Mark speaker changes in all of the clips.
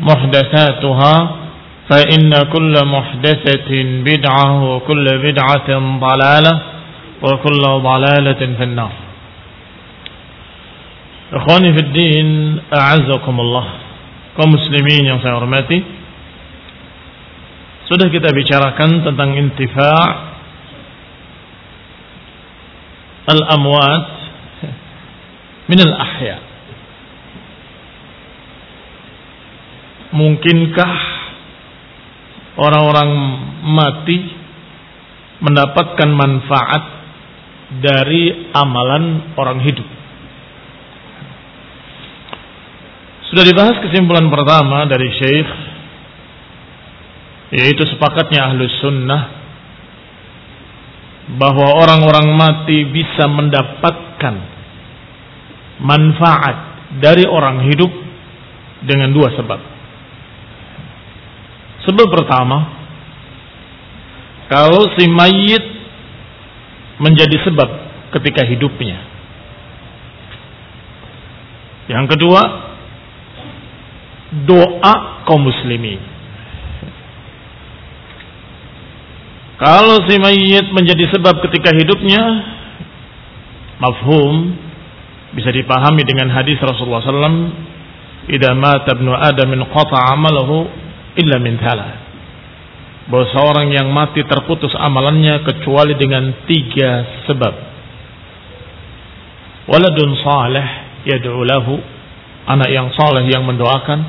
Speaker 1: محدثاتها فإن كل محدثة بدعة وكل بدعة ضلالة وكل ضلالة في النار. إخواني في الدين أعزكم الله. كمسلمين يا سيارماتي Sudah kita bicarakan tentang intifa' al-amwat min al-ahya' Mungkinkah orang-orang mati mendapatkan manfaat dari amalan orang hidup? Sudah dibahas kesimpulan pertama dari Syekh yaitu sepakatnya ahlus sunnah bahwa orang-orang mati bisa mendapatkan manfaat dari orang hidup dengan dua sebab. Sebab pertama, kalau si mayit menjadi sebab ketika hidupnya. Yang kedua, doa kaum muslimin. Kalau si mayit menjadi sebab ketika hidupnya, mafhum bisa dipahami dengan hadis Rasulullah SAW, "Idza mata ibnu Adam qata 'amaluhu illa min thalah. Bahwa seorang yang mati terputus amalannya kecuali dengan tiga sebab. Waladun saleh yad'u lahu, anak yang saleh yang mendoakan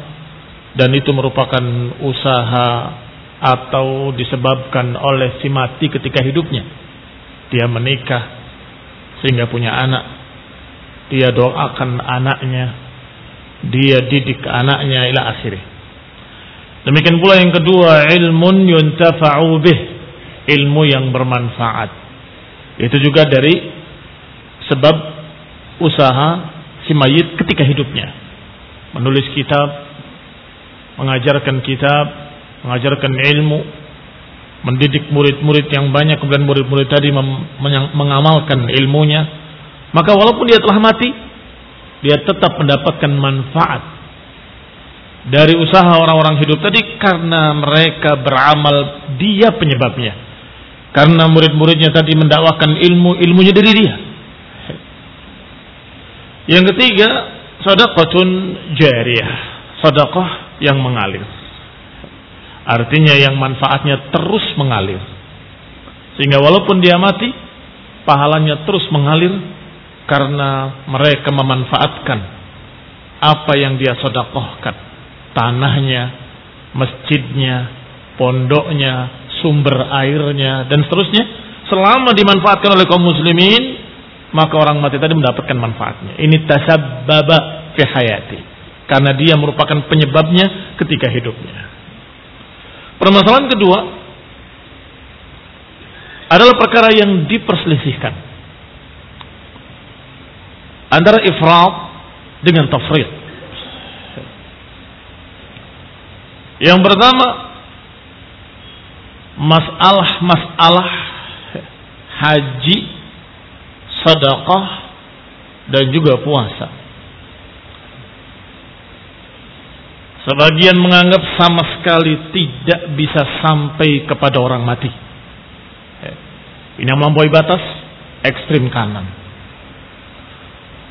Speaker 1: dan itu merupakan usaha atau disebabkan oleh si mati ketika hidupnya. Dia menikah sehingga punya anak. Dia doakan anaknya. Dia didik anaknya ila akhirnya. Demikian pula yang kedua, ilmun yuntafa'u bih. Ilmu yang bermanfaat. Itu juga dari sebab usaha si mayit ketika hidupnya. Menulis kitab, mengajarkan kitab, mengajarkan ilmu, mendidik murid-murid yang banyak, kemudian murid-murid tadi mengamalkan ilmunya. Maka walaupun dia telah mati, dia tetap mendapatkan manfaat dari usaha orang-orang hidup tadi karena mereka beramal dia penyebabnya. Karena murid-muridnya tadi mendakwakan ilmu, ilmunya dari dia. Yang ketiga, sadaqatun jariyah. Sadaqah yang mengalir. Artinya yang manfaatnya terus mengalir. Sehingga walaupun dia mati, pahalanya terus mengalir karena mereka memanfaatkan apa yang dia sedekahkan tanahnya, masjidnya, pondoknya, sumber airnya dan seterusnya selama dimanfaatkan oleh kaum muslimin maka orang mati tadi mendapatkan manfaatnya. Ini tasabbaba fi hayati. Karena dia merupakan penyebabnya ketika hidupnya. Permasalahan kedua adalah perkara yang diperselisihkan antara ifrat dengan tafrid. Yang pertama masalah-masalah haji, sedekah dan juga puasa. Sebagian menganggap sama sekali tidak bisa sampai kepada orang mati. Ini yang melampaui batas ekstrim kanan.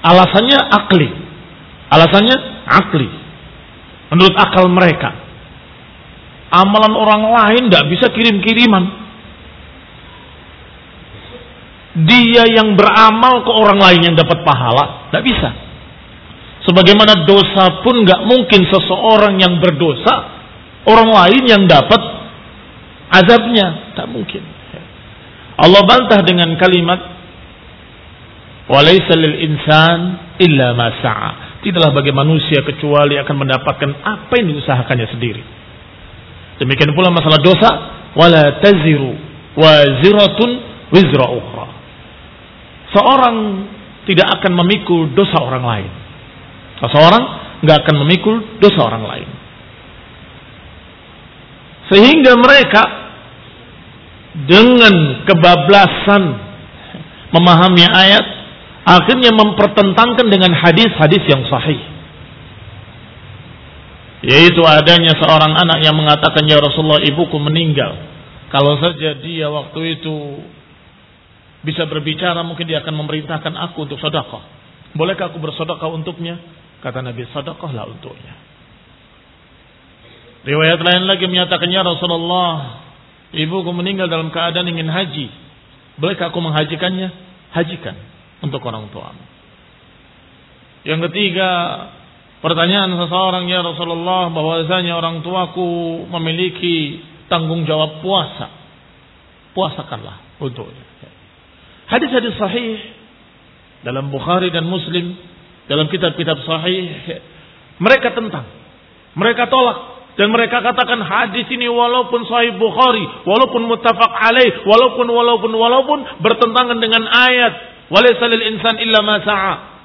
Speaker 1: Alasannya akli. Alasannya akli. Menurut akal mereka Amalan orang lain tidak bisa kirim-kiriman. Dia yang beramal ke orang lain yang dapat pahala, tidak bisa. Sebagaimana dosa pun nggak mungkin seseorang yang berdosa, orang lain yang dapat azabnya, tak mungkin. Allah bantah dengan kalimat Walaysa lil insan illa ma sa'a. Tidaklah bagi manusia kecuali akan mendapatkan apa yang diusahakannya sendiri. Demikian pula masalah dosa, wala taziru waziratun wizra ukhra. Seorang tidak akan memikul dosa orang lain. Seseorang nggak akan memikul dosa orang lain. Sehingga mereka dengan kebablasan memahami ayat akhirnya mempertentangkan dengan hadis-hadis yang sahih. Yaitu adanya seorang anak yang mengatakan ya Rasulullah ibuku meninggal. Kalau saja dia waktu itu bisa berbicara mungkin dia akan memerintahkan aku untuk sedekah. Bolehkah aku bersedekah untuknya? Kata Nabi, sedekahlah untuknya. Riwayat lain lagi menyatakan ya Rasulullah, ibuku meninggal dalam keadaan ingin haji. Bolehkah aku menghajikannya? Hajikan untuk orang tua. Yang ketiga, pertanyaan seseorang ya Rasulullah bahwasanya orang tuaku memiliki tanggung jawab puasa. Puasakanlah untuknya. Hadis-hadis sahih dalam Bukhari dan Muslim, dalam kitab-kitab sahih, mereka tentang, mereka tolak dan mereka katakan hadis ini walaupun sahih Bukhari, walaupun muttafaq alaih, walaupun walaupun walaupun bertentangan dengan ayat Walaysa lil insan illa ma sa'a.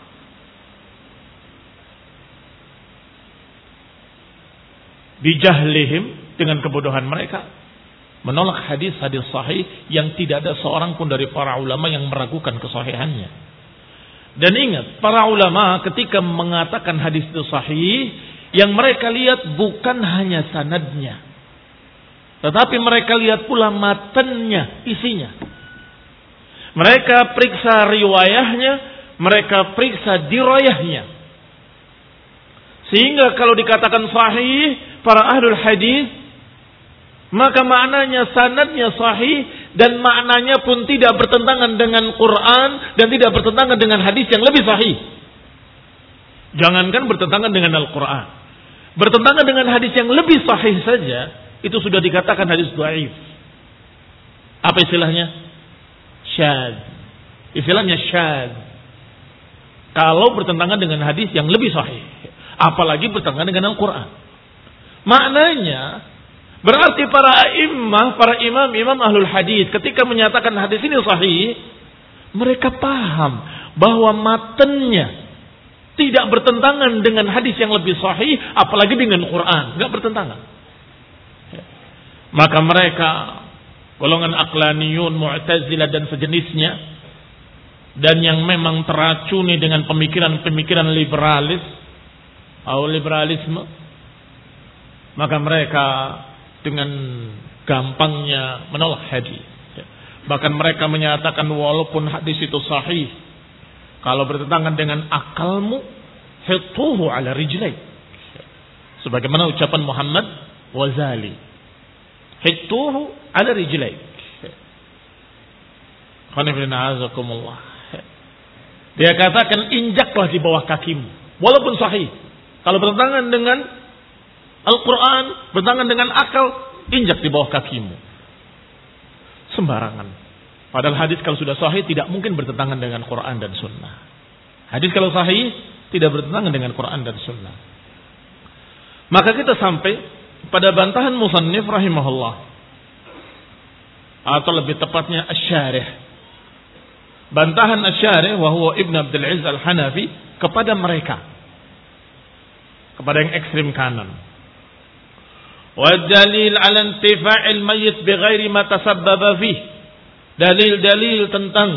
Speaker 1: Bijahlihim dengan kebodohan mereka menolak hadis-hadis sahih yang tidak ada seorang pun dari para ulama yang meragukan kesahihannya. Dan ingat, para ulama ketika mengatakan hadis itu sahih, yang mereka lihat bukan hanya sanadnya. Tetapi mereka lihat pula matennya, isinya. Mereka periksa riwayahnya, mereka periksa dirayahnya. Sehingga kalau dikatakan sahih para ahlul hadis maka maknanya sanadnya sahih dan maknanya pun tidak bertentangan dengan Quran dan tidak bertentangan dengan hadis yang lebih sahih. Jangankan bertentangan dengan Al-Quran. Bertentangan dengan hadis yang lebih sahih saja, itu sudah dikatakan hadis dhaif. Apa istilahnya? syad. Istilahnya syad. Kalau bertentangan dengan hadis yang lebih sahih. Apalagi bertentangan dengan Al-Quran. Maknanya, berarti para imam, para imam-imam ahlul hadis ketika menyatakan hadis ini sahih, mereka paham bahwa matanya tidak bertentangan dengan hadis yang lebih sahih, apalagi dengan Quran, nggak bertentangan. Maka mereka golongan aklaniyun, mu'tazilah dan sejenisnya dan yang memang teracuni dengan pemikiran-pemikiran liberalis atau liberalisme maka mereka dengan gampangnya menolak hadis bahkan mereka menyatakan walaupun hadis itu sahih kalau bertentangan dengan akalmu hituhu ala rijlaik sebagaimana ucapan Muhammad Wazali hituhu ada rijlaik. Dia katakan injaklah di bawah kakimu. Walaupun sahih. Kalau bertentangan dengan Al-Quran, bertentangan dengan akal, injak di bawah kakimu. Sembarangan. Padahal hadis kalau sudah sahih tidak mungkin bertentangan dengan Quran dan Sunnah. Hadis kalau sahih tidak bertentangan dengan Quran dan Sunnah. Maka kita sampai pada bantahan Musannif rahimahullah atau lebih tepatnya asyarih bantahan asyarih wahwa Ibn Abdul Aziz Al-Hanafi kepada mereka kepada yang ekstrim kanan والدليل على انتفاع الميت بغير ما تسبب فيه dalil-dalil tentang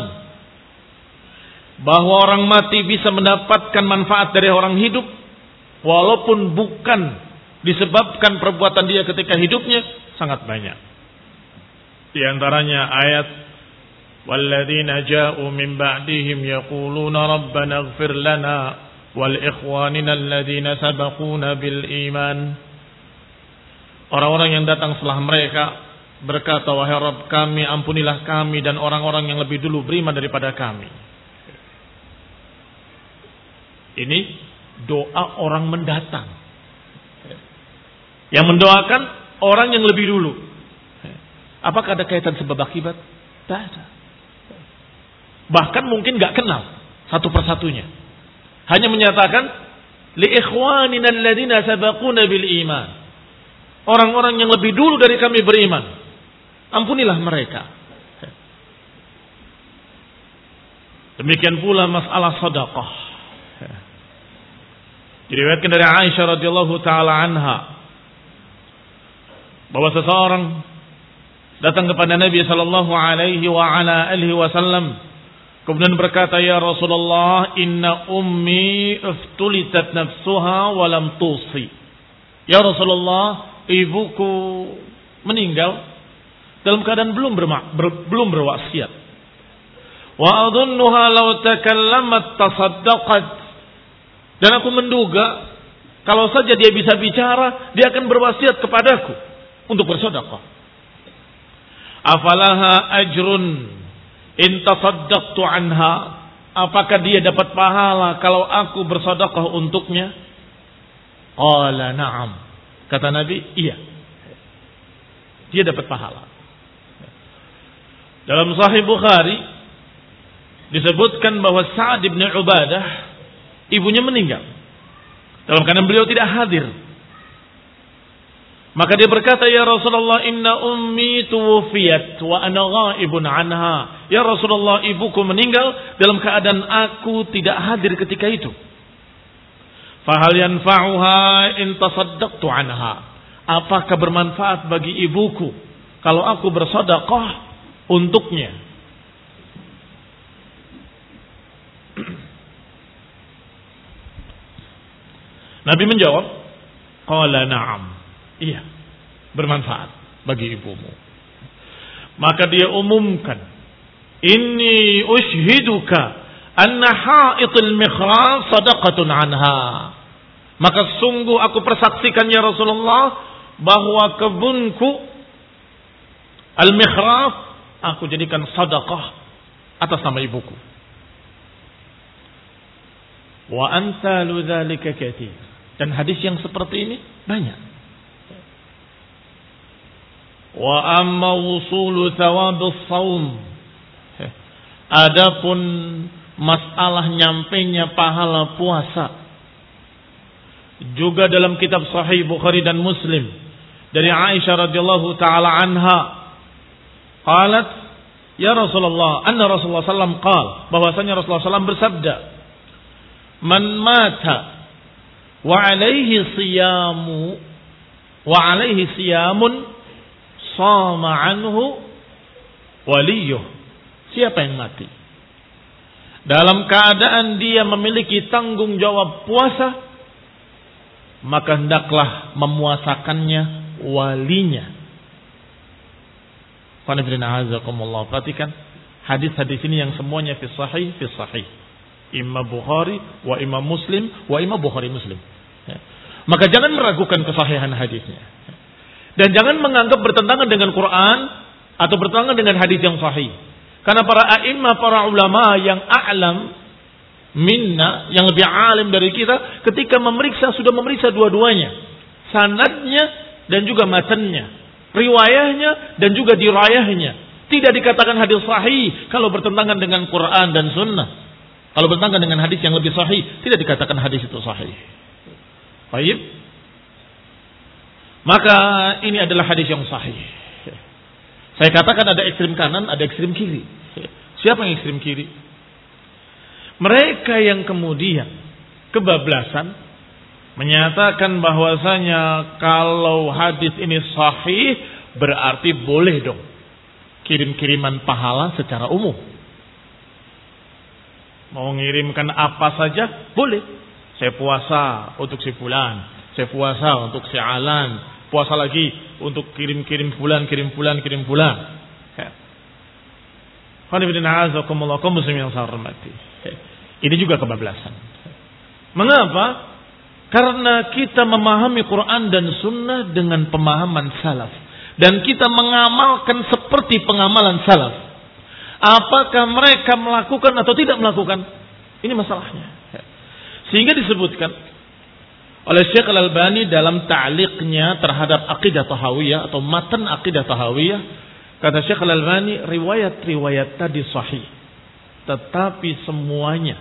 Speaker 1: bahwa orang mati bisa mendapatkan manfaat dari orang hidup walaupun bukan disebabkan perbuatan dia ketika hidupnya sangat banyak di antaranya ayat walladzina ja'u min ba'dihim yaquluna rabbana ighfir lana wal ikhwanina alladzina sabaquna bil iman Orang-orang yang datang setelah mereka berkata, Wahai Rabb kami, ampunilah kami dan orang-orang yang lebih dulu beriman daripada kami. Ini doa orang mendatang. Yang mendoakan orang yang lebih dulu. Apakah ada kaitan sebab akibat? Tidak ada. Bahkan mungkin gak kenal satu persatunya. Hanya menyatakan li ikhwanina alladziina sabaquna bil iman. Orang-orang yang lebih dulu dari kami beriman. Ampunilah mereka. Demikian pula masalah sedekah. Diriwayatkan dari Aisyah radhiyallahu taala anha bahwa seseorang datang kepada Nabi sallallahu alaihi wa ala alihi wasallam kemudian berkata ya Rasulullah inna ummi iftulitat nafsuha wa lam tusi ya Rasulullah ibuku meninggal dalam keadaan belum bermak, ber, belum berwasiat. Wa adunnuha law takallamat tasaddaqat. Dan aku menduga kalau saja dia bisa bicara dia akan berwasiat kepadaku untuk bersedekah. Afalaha ajrun in tasaddaqtu anha? Apakah dia dapat pahala kalau aku bersedekah untuknya? Qala na'am kata nabi iya dia dapat pahala dalam sahih bukhari disebutkan bahwa Sa'ad bin Ubadah ibunya meninggal dalam keadaan beliau tidak hadir maka dia berkata, Ya Rasulullah, inna ummi tuwufiyat wa ana ghaibun anha. Ya Rasulullah, ibuku meninggal dalam keadaan aku tidak hadir ketika itu. Fahal yanfa'uha in tasaddaqtu anha. Apakah bermanfaat bagi ibuku kalau aku bersedekah untuknya? Nabi menjawab, Qala na'am. Iya, bermanfaat bagi ibumu. Maka dia umumkan, Inni ushiduka anna ha'itul mikhras sadaqatun anha. Maka sungguh aku persaksikan ya Rasulullah bahwa kebunku al-mikhraf aku jadikan sadaqah atas nama ibuku. Wa amsalu dzalika katsir. Dan hadis yang seperti ini banyak. Wa amma wusulu thawabus saum. Adapun masalah nyampainya pahala puasa. Juga dalam kitab Sahih Bukhari dan Muslim dari Aisyah radhiyallahu taala anha qalat ya Rasulullah anna Rasulullah sallam qal bahwasanya Rasulullah sallam bersabda man mata wa alaihi siyamu wa alaihi siyamun sama anhu waliyuh. Siapa yang mati? Dalam keadaan dia memiliki tanggung jawab puasa, maka hendaklah memuasakannya walinya. Perhatikan hadis-hadis ini yang semuanya fi sahih, fi sahih. Imam Bukhari, wa Imam Muslim, wa Imam Bukhari Muslim. Ya. Maka jangan meragukan kesahihan hadisnya. Dan jangan menganggap bertentangan dengan Quran atau bertentangan dengan hadis yang sahih. Karena para a'imah, para ulama yang a'lam minna, yang lebih alim dari kita, ketika memeriksa, sudah memeriksa dua-duanya. Sanadnya dan juga matanya. Riwayahnya dan juga dirayahnya. Tidak dikatakan hadis sahih kalau bertentangan dengan Quran dan sunnah. Kalau bertentangan dengan hadis yang lebih sahih, tidak dikatakan hadis itu sahih. Baik. Maka ini adalah hadis yang sahih. Saya katakan ada ekstrim kanan, ada ekstrim kiri. Siapa yang ekstrim kiri? Mereka yang kemudian kebablasan menyatakan bahwasanya kalau hadis ini sahih berarti boleh dong kirim-kiriman pahala secara umum. Mau ngirimkan apa saja boleh. Saya puasa untuk si fulan, saya puasa untuk si alan, puasa lagi untuk kirim-kirim bulan, kirim bulan, kirim Ini juga kebablasan. Mengapa? Karena kita memahami Quran dan Sunnah dengan pemahaman salaf. Dan kita mengamalkan seperti pengamalan salaf. Apakah mereka melakukan atau tidak melakukan? Ini masalahnya. Sehingga disebutkan oleh Syekh Al-Albani dalam ta'liqnya terhadap akidah tahawiyah atau matan akidah tahawiyah kata Syekh Al-Albani riwayat-riwayat tadi sahih tetapi semuanya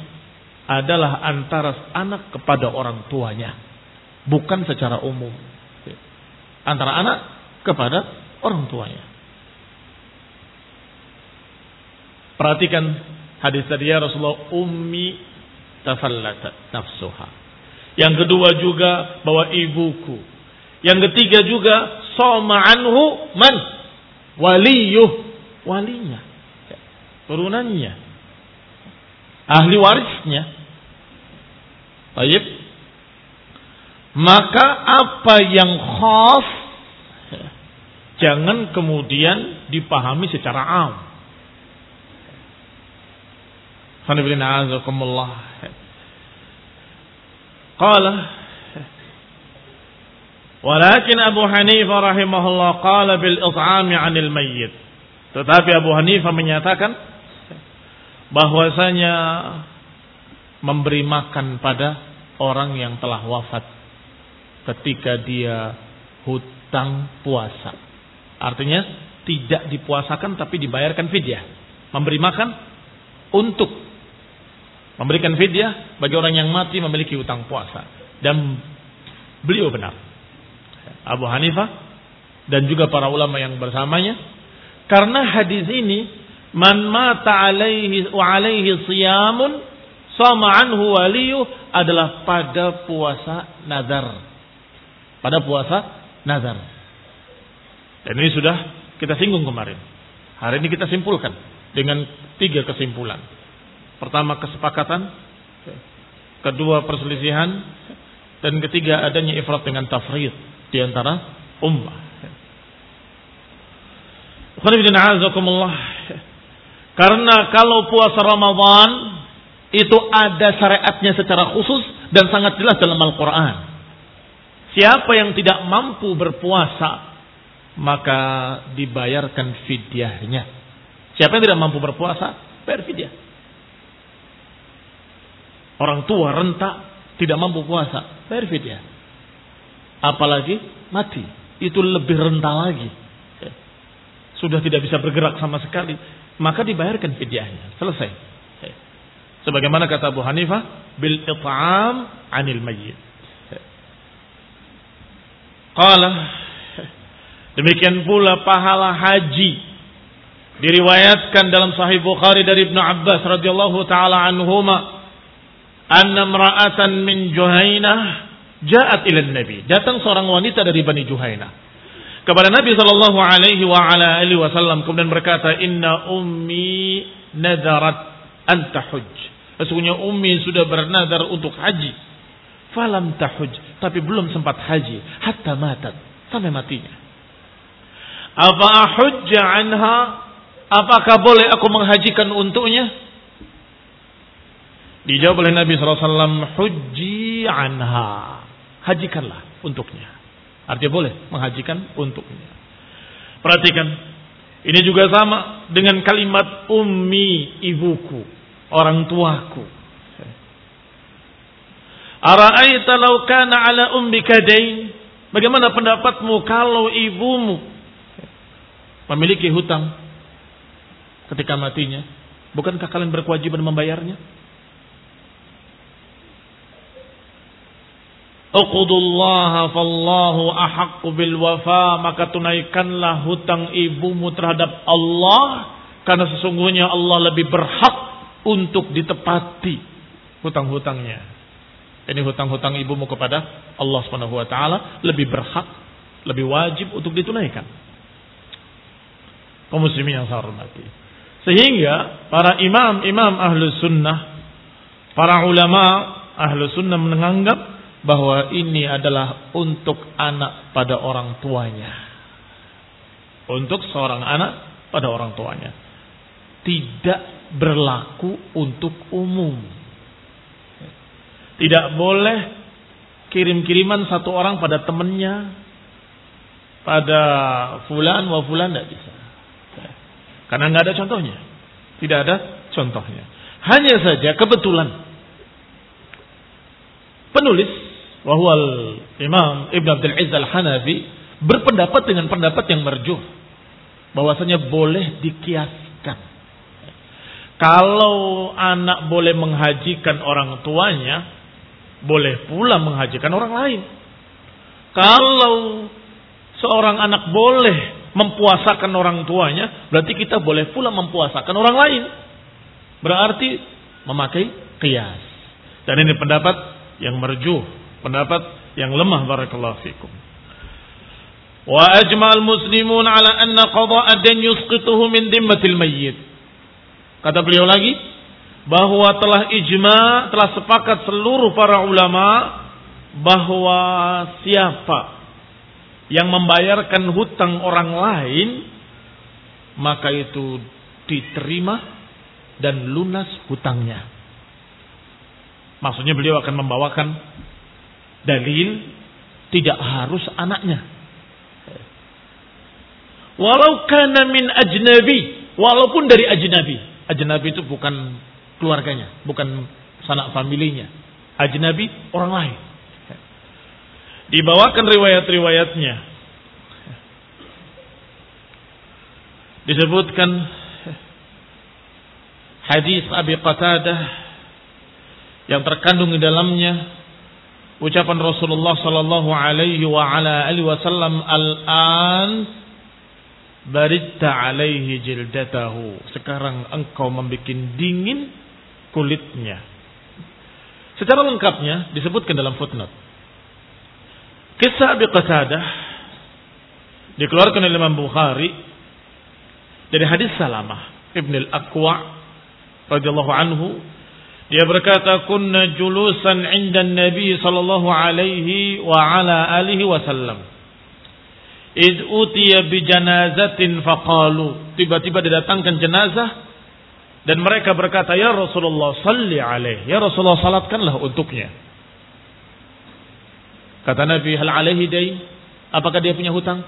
Speaker 1: adalah antara anak kepada orang tuanya, bukan secara umum. Antara anak kepada orang tuanya. Perhatikan hadis tadi ya Rasulullah ummi tafallata nafsuha. Yang kedua juga bahwa ibuku. Yang ketiga juga soma anhu man waliyuh walinya turunannya ahli warisnya. Baik. Maka apa yang khas jangan kemudian dipahami secara am. Qala Walakin Abu Hanifah rahimahullah qala bil it'ami 'anil mayyit. Tetapi Abu Hanifah menyatakan bahwasanya memberi makan pada orang yang telah wafat ketika dia hutang puasa. Artinya tidak dipuasakan tapi dibayarkan fidyah. Memberi makan untuk memberikan fidyah bagi orang yang mati memiliki hutang puasa. Dan beliau benar. Abu Hanifah dan juga para ulama yang bersamanya karena hadis ini Man mata alaihi wa alaihi siyamun sama anhu waliyu adalah pada puasa nazar. Pada puasa nazar. Dan ini sudah kita singgung kemarin. Hari ini kita simpulkan dengan tiga kesimpulan. Pertama kesepakatan, kedua perselisihan, dan ketiga adanya ifrat dengan tafrid di antara ummah. Karena kalau puasa Ramadan itu ada syariatnya secara khusus dan sangat jelas dalam Al-Quran. Siapa yang tidak mampu berpuasa maka dibayarkan fidyahnya. Siapa yang tidak mampu berpuasa bayar fidyah. Orang tua renta tidak mampu puasa bayar fidyah. Apalagi mati itu lebih renta lagi. Sudah tidak bisa bergerak sama sekali maka dibayarkan fidyahnya. Selesai. Sebagaimana kata Abu Hanifah, bil it'am 'anil mayyit. Qala demikian pula pahala haji diriwayatkan dalam sahih Bukhari dari Ibnu Abbas radhiyallahu taala anhuma anna imra'atan min Juhainah ja'at ila Nabi. Datang seorang wanita dari Bani Juhainah. Kepada Nabi Shallallahu Alaihi wa ala alihi Wasallam kemudian berkata Inna ummi nadarat anta huj sesungguhnya ummi sudah bernadar untuk haji. Falam tahuj tapi belum sempat haji. Hatta matat. Sampai matinya. Apa ahujja anha? Apakah boleh aku menghajikan untuknya? Dijawab oleh Nabi SAW hujji anha hajikanlah untuknya Artinya boleh menghajikan untuknya. Perhatikan. Ini juga sama dengan kalimat ummi ibuku. Orang tuaku. Ara'aita law kana ala ummika dain. Bagaimana pendapatmu kalau ibumu memiliki hutang ketika matinya? Bukankah kalian berkewajiban membayarnya? Uqudullaha fallahu ahaqqu bil wafa maka tunaikanlah hutang ibumu terhadap Allah karena sesungguhnya Allah lebih berhak untuk ditepati hutang-hutangnya. Ini hutang-hutang ibumu kepada Allah Subhanahu wa taala lebih berhak, lebih wajib untuk ditunaikan. Kaum muslimin yang saya hormati. Sehingga para imam-imam ahlu sunnah, para ulama ahlu sunnah menganggap bahwa ini adalah untuk anak pada orang tuanya. Untuk seorang anak pada orang tuanya. Tidak berlaku untuk umum. Tidak boleh kirim-kiriman satu orang pada temannya, pada fulan wa fulan tidak bisa. Karena nggak ada contohnya. Tidak ada contohnya. Hanya saja kebetulan penulis wahwal Imam Ibn Abdul Aziz Al-Hanafi berpendapat dengan pendapat yang merjuh bahwasanya boleh dikiaskan. Kalau anak boleh menghajikan orang tuanya, boleh pula menghajikan orang lain. Kalau seorang anak boleh mempuasakan orang tuanya, berarti kita boleh pula mempuasakan orang lain. Berarti memakai kias. Dan ini pendapat yang merjuh, pendapat yang lemah barakallahu fikum. Wa ajma'al muslimun ala anna qada'a dan yusqituhu min dimmatil mayyit. Kata beliau lagi, bahwa telah ijma, telah sepakat seluruh para ulama bahwa siapa yang membayarkan hutang orang lain maka itu diterima dan lunas hutangnya. Maksudnya beliau akan membawakan dalil tidak harus anaknya. Walau kana min ajnabi, walaupun dari ajnabi. Ajnabi itu bukan keluarganya, bukan sanak familinya. Ajnabi orang lain. Dibawakan riwayat-riwayatnya. Disebutkan hadis Abi Qatadah yang terkandung di dalamnya ucapan Rasulullah sallallahu alaihi wa ala alihi wasallam al-an baritta alaihi jildatahu sekarang engkau membuat dingin kulitnya. Secara lengkapnya disebutkan dalam footnote. Kisah Abi Qatadah dikeluarkan oleh Imam Bukhari dari hadis Salamah Ibn al-Aqwa radhiyallahu anhu dia berkata kunna julusan 'inda Nabi sallallahu alaihi wa ala alihi wasallam id utiya bi janazatin faqalu tiba-tiba didatangkan jenazah dan mereka berkata, Ya Rasulullah, salli alaih. Ya Rasulullah, salatkanlah untuknya. Kata Nabi, hal alaihi dain? Apakah dia punya hutang?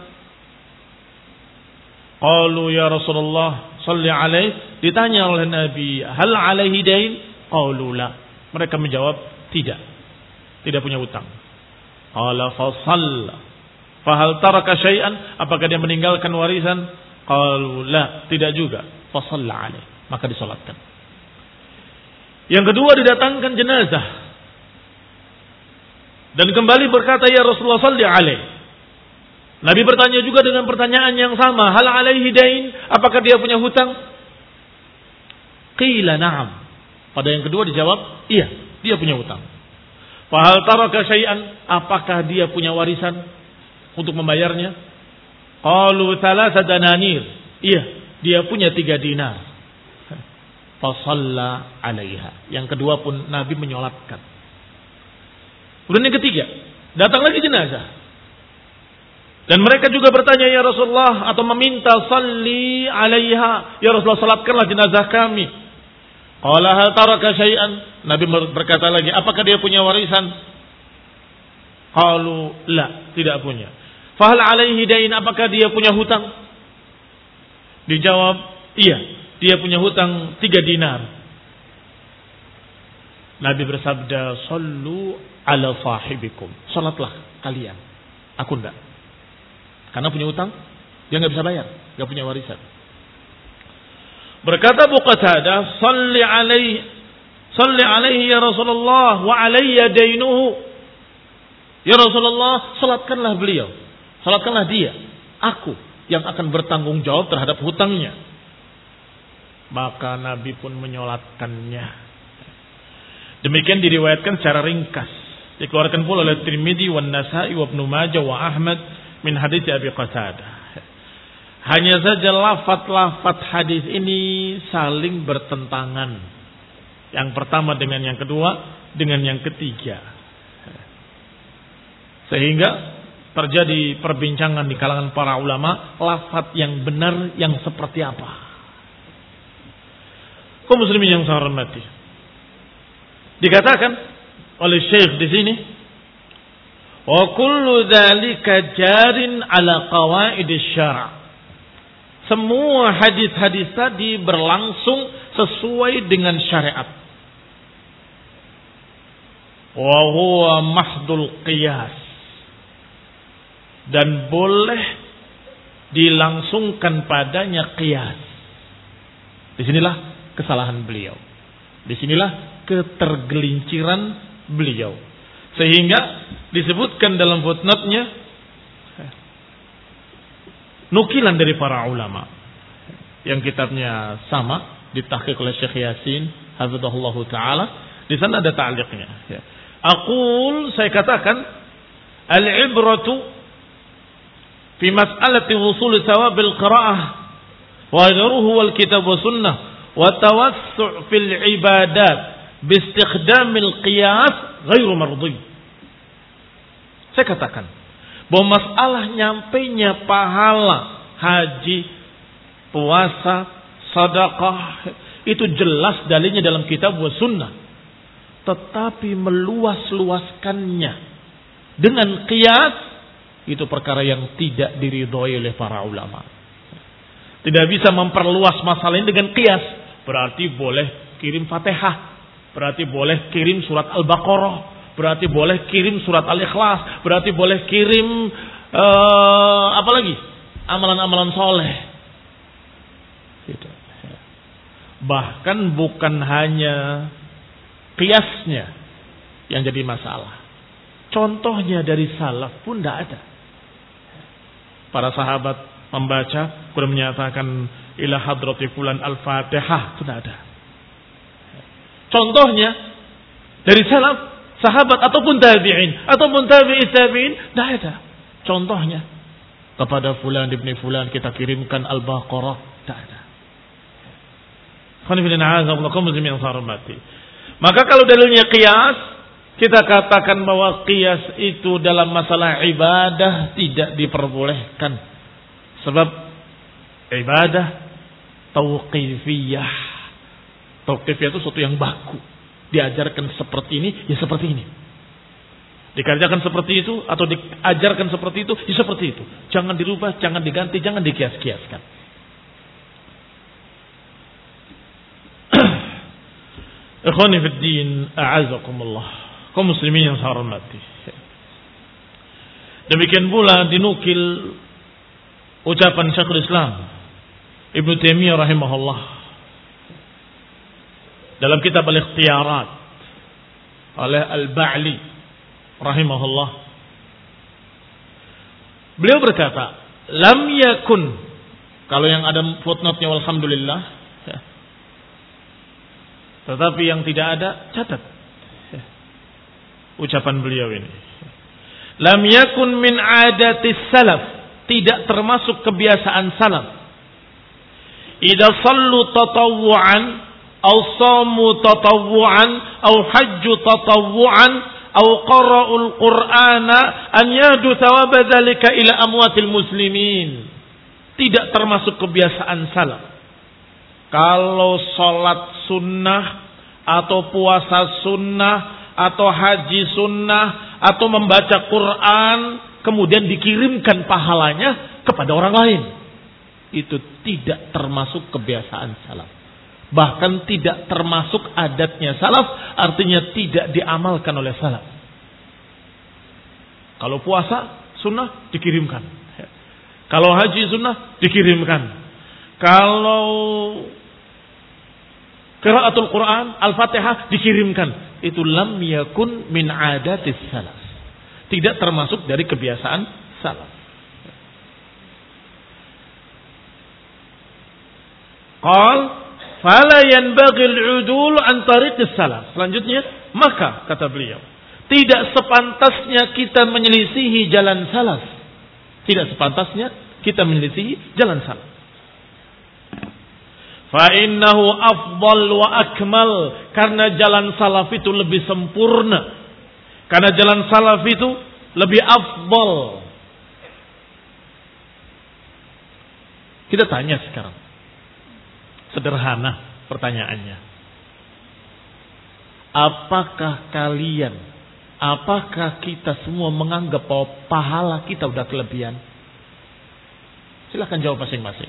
Speaker 1: Qalu ya Rasulullah, salli alaih. Ditanya oleh Nabi, hal alaihi dain? Qalu la. Mereka menjawab, tidak. Tidak punya hutang. Qala fasalla. Fahal taraka syai'an? Apakah dia meninggalkan warisan? Qalu la. Tidak juga. Fasalla alaih maka disolatkan. Yang kedua didatangkan jenazah. Dan kembali berkata ya Rasulullah salli alaih. Nabi bertanya juga dengan pertanyaan yang sama. Hal alaihi dain? Apakah dia punya hutang? Qila na'am. Pada yang kedua dijawab, iya, dia punya hutang. Fahal taraka syai'an? Apakah dia punya warisan untuk membayarnya? Qalu thalatha dananir. Iya, dia punya tiga dinar fasalla alaiha. Yang kedua pun Nabi menyolatkan. Kemudian yang ketiga, datang lagi jenazah. Dan mereka juga bertanya ya Rasulullah atau meminta salli alaiha. Ya Rasulullah salatkanlah jenazah kami. Qala hal taraka syai'an? Nabi berkata lagi, apakah dia punya warisan? Qalu la, tidak punya. Fahal alaihi dain, apakah dia punya hutang? Dijawab, iya dia punya hutang tiga dinar. Nabi bersabda, Sallu ala sahibikum. Salatlah kalian. Aku enggak. Karena punya hutang, dia nggak bisa bayar. nggak punya warisan. Berkata Abu Qatadah, Salli alaihi, Salli alaihi ya Rasulullah, wa alayya dainuhu. Ya Rasulullah, salatkanlah beliau. Salatkanlah dia. Aku yang akan bertanggung jawab terhadap hutangnya. Maka Nabi pun menyolatkannya. Demikian diriwayatkan secara ringkas. Dikeluarkan pula oleh Tirmidzi wa Nasa'i Ibnu Majah wa Ahmad min hadis Abi Qatadah. Hanya saja lafat-lafat hadis ini saling bertentangan. Yang pertama dengan yang kedua, dengan yang ketiga. Sehingga terjadi perbincangan di kalangan para ulama, lafat yang benar yang seperti apa kaum muslimin yang saya hormati. Dikatakan oleh Syekh di sini Wa kullu dzalika jarin ala qawaid syara' Semua hadis-hadis tadi berlangsung sesuai dengan syariat. Wa huwa mahdul qiyas. Dan boleh dilangsungkan padanya qiyas. Di sinilah kesalahan beliau. Di sinilah ketergelinciran beliau. Sehingga disebutkan dalam footnote-nya nukilan dari para ulama yang kitabnya sama ditahqiq oleh Syekh Yasin hafizahullah taala di sana ada ta'liqnya ya. Aqul saya katakan al-ibratu fi mas'alati wusul thawab al-qira'ah wa ghayruhu wal kitab wa sunnah wa tawassu' fil ibadat bistikhdamil qiyas ghairu mardi. Saya katakan bahwa masalah nyampainya pahala haji, puasa, sedekah itu jelas dalilnya dalam kitab wa sunnah. Tetapi meluas-luaskannya dengan qiyas itu perkara yang tidak diridhoi oleh para ulama. Tidak bisa memperluas masalah ini dengan qiyas. Berarti boleh kirim Fatihah Berarti boleh kirim surat Al-Baqarah. Berarti boleh kirim surat Al-Ikhlas. Berarti boleh kirim uh, apa lagi? Amalan-amalan soleh. Gitu. Bahkan bukan hanya kiasnya yang jadi masalah. Contohnya dari salaf pun tidak ada. Para sahabat membaca, kemudian menyatakan ilah hadrati fulan al-fatihah, itu tidak ada. Contohnya dari salaf, sahabat ataupun tabi'in ataupun tabi'i tabi'in tidak ada. Contohnya kepada fulan ibni fulan kita kirimkan al-baqarah tidak ada. Maka kalau dalilnya qiyas, kita katakan bahwa qiyas itu dalam masalah ibadah tidak diperbolehkan. Sebab ibadah tauqifiyah Tauqifiyah itu sesuatu yang baku. Diajarkan seperti ini, ya seperti ini. Dikerjakan seperti itu atau diajarkan seperti itu, ya seperti itu. Jangan dirubah, jangan diganti, jangan dikias-kiaskan. Ikhwani din, a'azakumullah. Kaum muslimin yang saya hormati. Demikian pula dinukil ucapan Syekhul Islam Ibnu Taimiyah rahimahullah dalam kitab Al-Ikhtiyarat oleh Al-Ba'li rahimahullah. Beliau berkata, "Lam yakun" kalau yang ada footnote-nya alhamdulillah ya. Tetapi yang tidak ada catat. Ya. Ucapan beliau ini. Lam yakun min adatis salaf, tidak termasuk kebiasaan salaf. Idza sallu tatawwu'an أو shamu تطوعا أو hajju تطوعا أو qara'ul القرآن أن yadu ثواب ذلك إلى أموات المسلمين tidak termasuk kebiasaan salaf. Kalau salat sunnah atau puasa sunnah atau haji sunnah atau membaca Quran kemudian dikirimkan pahalanya kepada orang lain. Itu tidak termasuk kebiasaan salaf. Bahkan tidak termasuk adatnya salaf, artinya tidak diamalkan oleh salaf. Kalau puasa, sunnah dikirimkan. Kalau haji sunnah dikirimkan. Kalau Qiraatul Quran, Al-Fatihah dikirimkan. Itu lam yakun min adatis salaf. Tidak termasuk dari kebiasaan salaf. Qal Fala yanbaghil udul an tariqis salaf. Selanjutnya, maka kata beliau, tidak sepantasnya kita menyelisihi jalan salaf. Tidak sepantasnya kita menyelisihi jalan salaf. Fa innahu afdal wa akmal karena jalan salaf itu lebih sempurna. Karena jalan salaf itu lebih afdal. Kita tanya sekarang Sederhana pertanyaannya. Apakah kalian Apakah kita semua menganggap bahwa pahala kita udah kelebihan? Silahkan jawab masing-masing.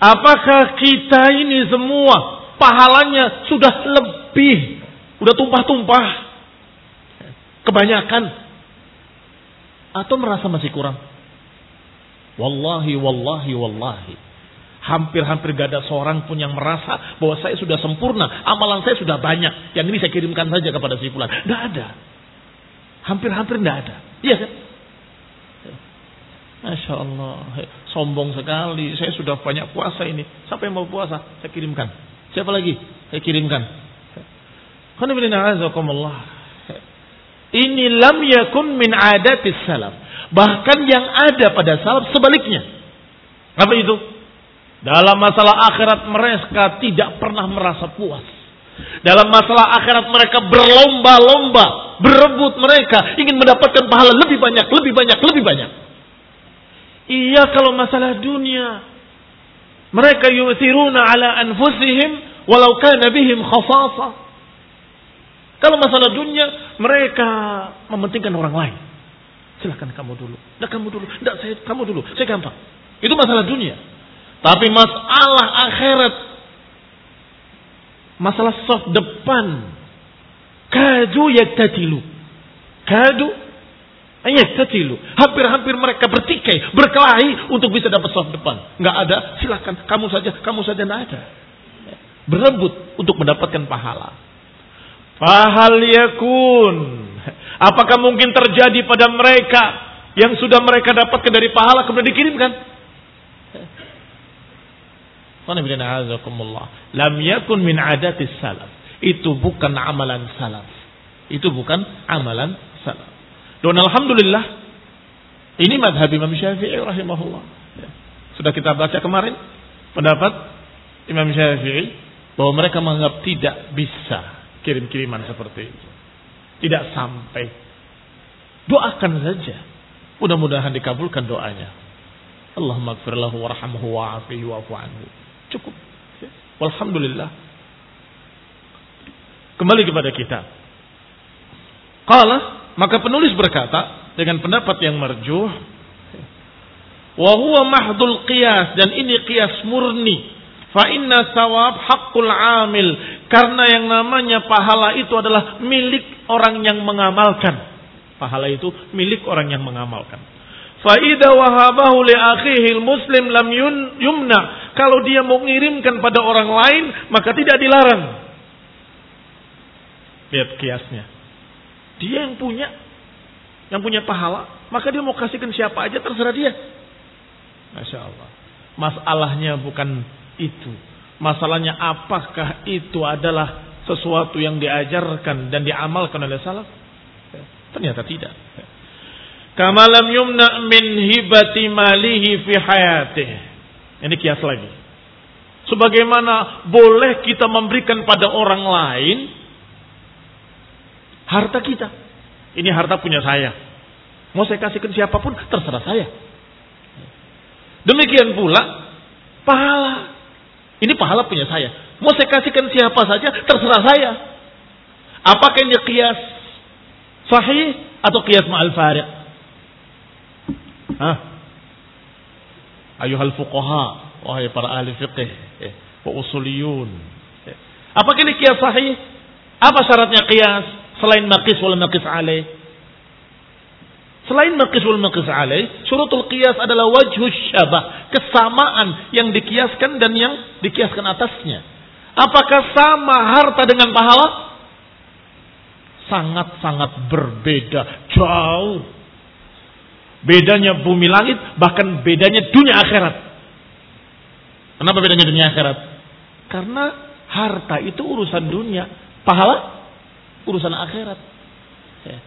Speaker 1: Apakah kita ini semua pahalanya sudah lebih, udah tumpah-tumpah, kebanyakan, atau merasa masih kurang? Wallahi, wallahi, wallahi. Hampir-hampir gak ada seorang pun yang merasa bahwa saya sudah sempurna, amalan saya sudah banyak. Yang ini saya kirimkan saja kepada si fulan. Tidak ada. Hampir-hampir tidak ada. Iya kan? Masya Allah. Sombong sekali. Saya sudah banyak puasa ini. Siapa yang mau puasa? Saya kirimkan. Siapa lagi? Saya kirimkan. Ini lam yakun min adatis salaf. Bahkan yang ada pada salaf sebaliknya. Apa itu? Dalam masalah akhirat mereka tidak pernah merasa puas. Dalam masalah akhirat mereka berlomba-lomba, berebut mereka ingin mendapatkan pahala lebih banyak, lebih banyak, lebih banyak. Iya kalau masalah dunia, mereka yu'thiruna ala anfusihim walau kana bihim khasasa. Kalau masalah dunia, mereka mementingkan orang lain. Silahkan kamu dulu. Tidak kamu dulu. Tidak saya kamu dulu. Saya gampang. Itu masalah dunia. Tapi masalah akhirat, masalah soft depan, kadu yaktatilu. Kadu yaktatilu. Hampir-hampir mereka bertikai, berkelahi untuk bisa dapat soft depan. Enggak ada, silakan kamu saja, kamu saja enggak ada. Berebut untuk mendapatkan pahala. Fahal yakun. Apakah mungkin terjadi pada mereka yang sudah mereka dapatkan dari pahala kemudian dikirimkan? Lam yakun min adatis salaf. Itu bukan amalan salaf. Itu bukan amalan salaf. Dan alhamdulillah ini madhab Imam Syafi'i rahimahullah. Ya. Sudah kita baca kemarin pendapat Imam Syafi'i bahwa mereka menganggap tidak bisa kirim-kiriman seperti itu. Tidak sampai. Doakan saja. Mudah-mudahan dikabulkan doanya. Allahumma gfir lahu warhamhu wa'afihi wa'fu anhu. Cukup. Alhamdulillah. Kembali kepada kita. Qala, maka penulis berkata dengan pendapat yang marjuh, wa huwa mahdul qiyas dan ini qiyas murni. Fa inna sawab haqqul amil karena yang namanya pahala itu adalah milik orang yang mengamalkan. Pahala itu milik orang yang mengamalkan. Faida wahabahu li akhihi muslim lam yumna. Kalau dia mau mengirimkan pada orang lain, maka tidak dilarang. Lihat kiasnya. Dia yang punya, yang punya pahala, maka dia mau kasihkan siapa aja terserah dia. Masya Allah. Masalahnya bukan itu. Masalahnya apakah itu adalah sesuatu yang diajarkan dan diamalkan oleh salaf? Ternyata tidak. Kama lam yumna min hibati malihi fi hayatih. Ini kias lagi. Sebagaimana boleh kita memberikan pada orang lain harta kita. Ini harta punya saya. Mau saya kasihkan siapa pun terserah saya. Demikian pula pahala. Ini pahala punya saya. Mau saya kasihkan siapa saja terserah saya. Apakah ini kias sahih atau kias ma'al fariq? Hah? Ayuhal fuqaha, wahai para ahli fiqih, eh, wa usuliyun. Eh. Apakah ini kias sahih? Apa syaratnya kias selain maqis wal maqis alaih? Selain maqis wal maqis alaih, syurutul qiyas adalah wajhus syabah, kesamaan yang dikiaskan dan yang dikiaskan atasnya. Apakah sama harta dengan pahala? Sangat-sangat berbeda, jauh Bedanya bumi langit, bahkan bedanya dunia akhirat. Kenapa bedanya dunia akhirat? Karena harta itu urusan dunia, pahala urusan akhirat. Ya.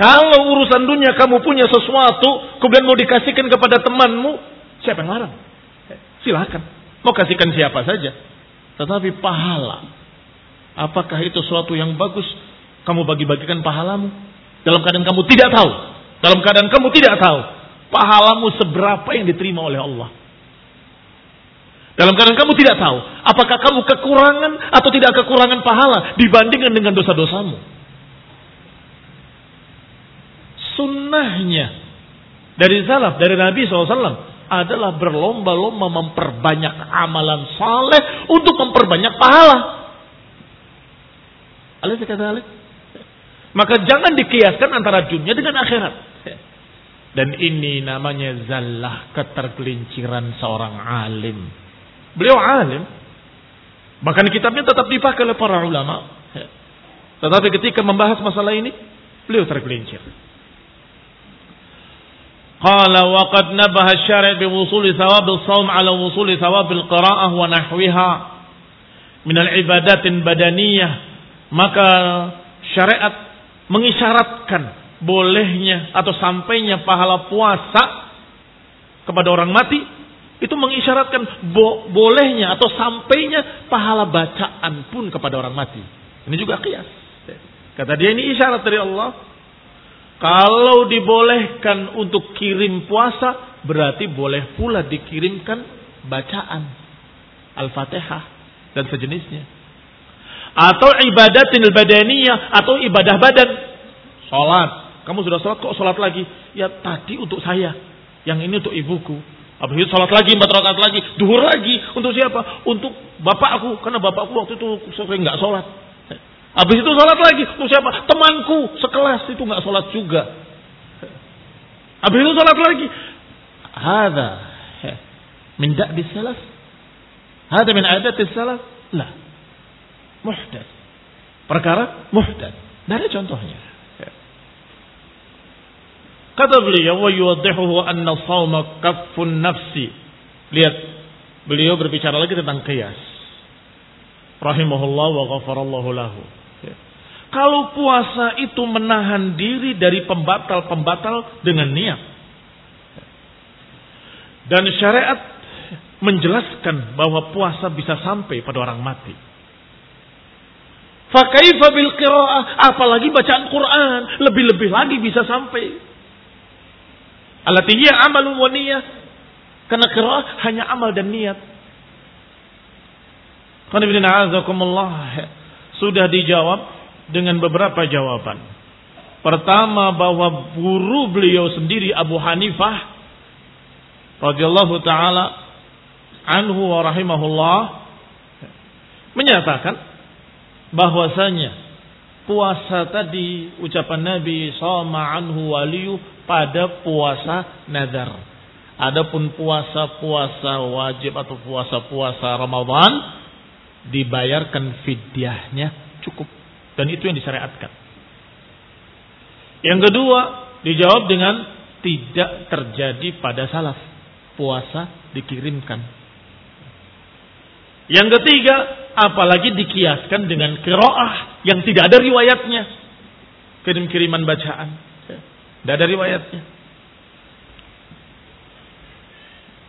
Speaker 1: Kalau urusan dunia kamu punya sesuatu, kemudian mau dikasihkan kepada temanmu, siapa yang larang? Ya. Silahkan. Mau kasihkan siapa saja. Tetapi pahala, apakah itu sesuatu yang bagus? Kamu bagi-bagikan pahalamu dalam keadaan kamu tidak tahu dalam keadaan kamu tidak tahu pahalamu seberapa yang diterima oleh Allah. Dalam keadaan kamu tidak tahu apakah kamu kekurangan atau tidak kekurangan pahala dibandingkan dengan dosa-dosamu. sunnahnya dari salaf, dari Nabi SAW adalah berlomba-lomba memperbanyak amalan saleh untuk memperbanyak pahala. Alih kata Maka jangan dikiaskan antara dunia dengan akhirat. Dan ini namanya zallah ketergelinciran seorang alim. Beliau alim. Bahkan kitabnya tetap dipakai oleh para ulama. Tetapi ketika membahas masalah ini, beliau tergelincir. Qala wa qad nabaha syari' bi wusuli thawab as-shaum ala wusuli thawab al-qira'ah wa nahwiha min al-ibadat badaniyah maka syariat mengisyaratkan bolehnya atau sampainya pahala puasa kepada orang mati itu mengisyaratkan bo bolehnya atau sampainya pahala bacaan pun kepada orang mati. Ini juga kias. Kata dia ini isyarat dari Allah. Kalau dibolehkan untuk kirim puasa, berarti boleh pula dikirimkan bacaan Al-Fatihah dan sejenisnya. Atau ibadatil badaniyah atau ibadah badan. Salat. Kamu sudah salat kok salat lagi? Ya tadi untuk saya. Yang ini untuk ibuku. Habis itu salat lagi, empat rakaat lagi, duhur lagi. Untuk siapa? Untuk bapakku. Karena bapakku waktu itu sering nggak sholat. Habis itu sholat lagi. Untuk siapa? Temanku sekelas itu nggak sholat juga. Habis itu sholat lagi. Hada min da'bi salaf. Hada min adat salaf. Lah. Muhdad. Perkara muhdad. Dari contohnya. Kata beliau, wa yuwaddihuhu anna sawma kaffun nafsi. Lihat, beliau berbicara lagi tentang kias. Rahimahullah wa ghafarallahu lahu. Kalau puasa itu menahan diri dari pembatal-pembatal dengan niat. Dan syariat menjelaskan bahwa puasa bisa sampai pada orang mati. Fakaifa bil qiraah, apalagi bacaan Quran, lebih-lebih lagi bisa sampai. Alatihya amalun wa niyah. Karena qiraah hanya amal dan niat. Sudah dijawab dengan beberapa jawaban. Pertama bahwa guru beliau sendiri Abu Hanifah radhiyallahu taala anhu wa rahimahullah menyatakan bahwasanya puasa tadi ucapan Nabi sama anhu waliyu pada puasa nazar. Adapun puasa-puasa wajib atau puasa-puasa Ramadan dibayarkan fidyahnya cukup dan itu yang disyariatkan. Yang kedua, dijawab dengan tidak terjadi pada salaf. Puasa dikirimkan. Yang ketiga, apalagi dikiaskan dengan kiroah yang tidak ada riwayatnya. Kirim-kiriman bacaan. Tidak ada riwayatnya.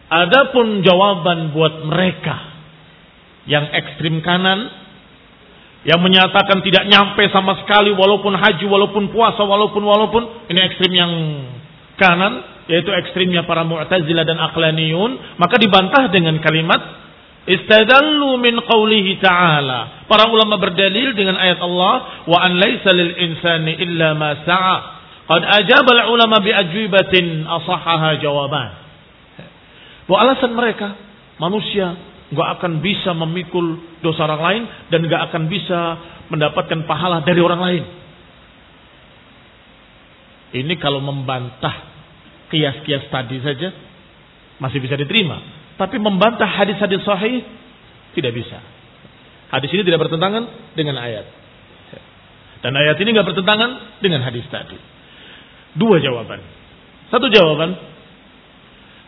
Speaker 1: Adapun jawaban buat mereka yang ekstrim kanan yang menyatakan tidak nyampe sama sekali walaupun haji, walaupun puasa, walaupun walaupun ini ekstrim yang kanan, yaitu ekstrimnya para Mu'tazilah dan Aqlaniyun, maka dibantah dengan kalimat istadallu min qawlihi ta'ala. Para ulama berdalil dengan ayat Allah, wa an laisa lil insani illa ma sa'a. Qad ajaba al ulama bi ajwibatin asahaha jawaban. Bahwa alasan mereka manusia nggak akan bisa memikul dosa orang lain dan nggak akan bisa mendapatkan pahala dari orang lain. Ini kalau membantah kias-kias tadi saja masih bisa diterima. Tapi membantah hadis-hadis sahih tidak bisa. Hadis ini tidak bertentangan dengan ayat. Dan ayat ini nggak bertentangan dengan hadis tadi. Dua jawaban. Satu jawaban,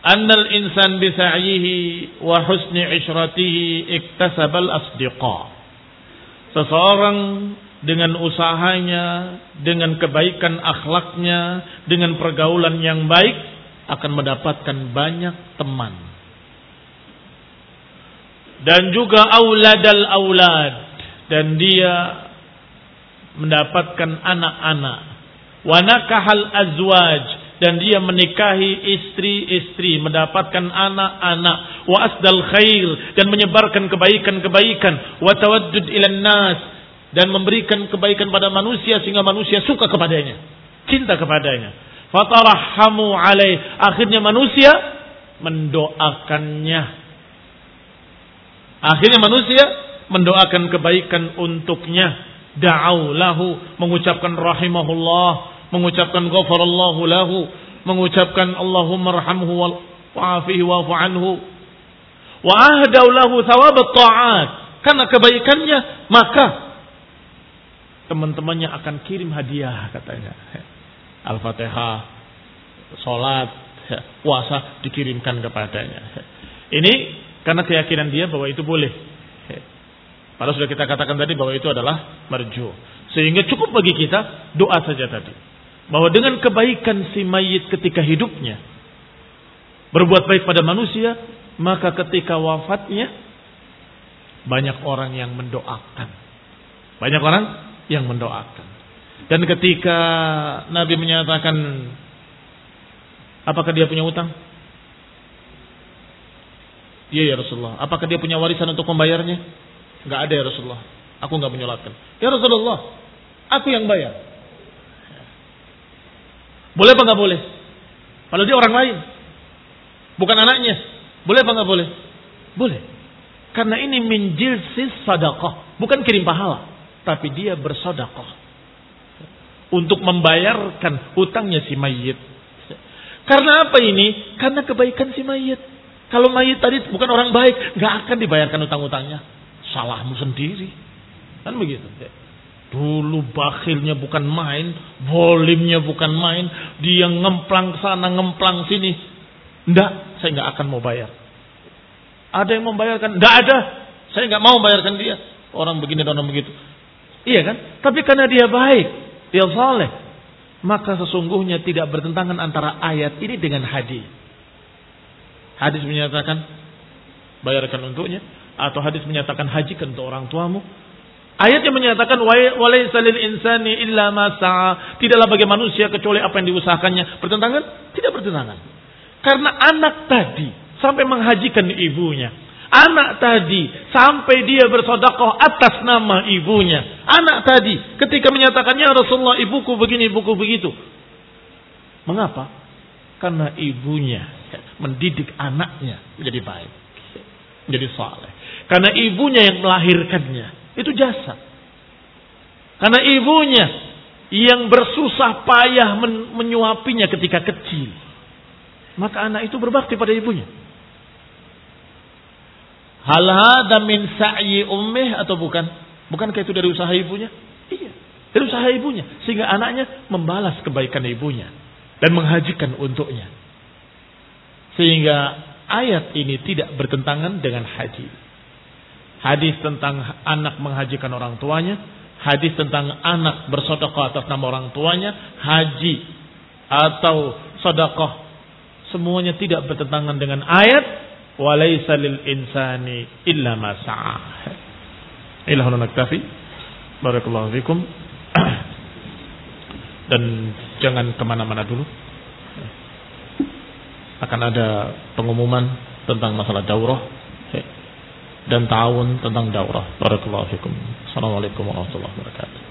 Speaker 1: annal insan bisa'yihi wa husni ishratihi iktasabal asdiqa. Seseorang dengan usahanya, dengan kebaikan akhlaknya, dengan pergaulan yang baik akan mendapatkan banyak teman. Dan juga auladal aulad dan dia mendapatkan anak-anak. Wa nakahal azwaj dan dia menikahi istri-istri, mendapatkan anak-anak, wa asdal khair dan menyebarkan kebaikan-kebaikan, wa tawaddud ilan nas dan memberikan kebaikan pada manusia sehingga manusia suka kepadanya, cinta kepadanya. Fatarahamu alaih. Akhirnya manusia mendoakannya. Akhirnya manusia mendoakan kebaikan untuknya. Da'au lahu. Mengucapkan rahimahullah. Mengucapkan ghafarallahu lahu. Mengucapkan Allahumma rahamhu wa'afihi wa'afu anhu. Wa ahdau lahu thawabat ta'at. Karena kebaikannya maka teman-temannya akan kirim hadiah katanya. Al-Fatihah, sholat, puasa dikirimkan kepadanya. Ini karena keyakinan dia bahwa itu boleh. Padahal sudah kita katakan tadi bahwa itu adalah marju. Sehingga cukup bagi kita doa saja tadi. Bahwa dengan kebaikan si mayit ketika hidupnya. Berbuat baik pada manusia. Maka ketika wafatnya. Banyak orang yang mendoakan. Banyak orang yang mendoakan. Dan ketika Nabi menyatakan apakah dia punya utang? Iya ya Rasulullah. Apakah dia punya warisan untuk membayarnya? Enggak ada ya Rasulullah. Aku enggak menyolatkan. Ya Rasulullah, aku yang bayar. Boleh apa enggak boleh? Kalau dia orang lain. Bukan anaknya. Boleh apa enggak boleh? Boleh. Karena ini minjil sis sadaqah. Bukan kirim pahala. Tapi dia bersodakoh untuk membayarkan hutangnya si mayit. Karena apa ini? Karena kebaikan si mayit. Kalau mayit tadi bukan orang baik, nggak akan dibayarkan utang-utangnya. Salahmu sendiri. Kan begitu. Dulu bakhilnya bukan main, volimnya bukan main, dia ngemplang sana, ngemplang sini. Nggak, saya nggak akan mau bayar. Ada yang membayarkan? Nggak ada. Saya nggak mau bayarkan dia. Orang begini dan orang begitu. Iya kan? Tapi karena dia baik, dia saleh, maka sesungguhnya tidak bertentangan antara ayat ini dengan hadis. Hadis menyatakan bayarkan untuknya atau hadis menyatakan hajikan untuk orang tuamu. Ayat yang menyatakan walaisa lil insani illa ma Tidaklah bagi manusia kecuali apa yang diusahakannya. Bertentangan? Tidak bertentangan. Karena anak tadi sampai menghajikan ibunya Anak tadi sampai dia bersodakoh atas nama ibunya. Anak tadi ketika menyatakannya Rasulullah ibuku begini, ibuku begitu. Mengapa? Karena ibunya mendidik anaknya menjadi baik. Menjadi saleh. Karena ibunya yang melahirkannya. Itu jasa. Karena ibunya yang bersusah payah menyuapinya ketika kecil. Maka anak itu berbakti pada ibunya. Hal hada min sa'yi atau bukan? Bukankah itu dari usaha ibunya? Iya, dari usaha ibunya. Sehingga anaknya membalas kebaikan ibunya. Dan menghajikan untuknya. Sehingga ayat ini tidak bertentangan dengan haji. Hadis tentang anak menghajikan orang tuanya. Hadis tentang anak bersodokoh atas nama orang tuanya. Haji atau sodokoh. Semuanya tidak bertentangan dengan ayat walaysa lil insani illa ma sa'a. Ilahuna naktafi. Barakallahu fikum. Dan jangan ke mana-mana dulu. Akan ada pengumuman tentang masalah daurah dan tahun tentang daurah. Barakallahu fikum. Assalamualaikum warahmatullahi wabarakatuh.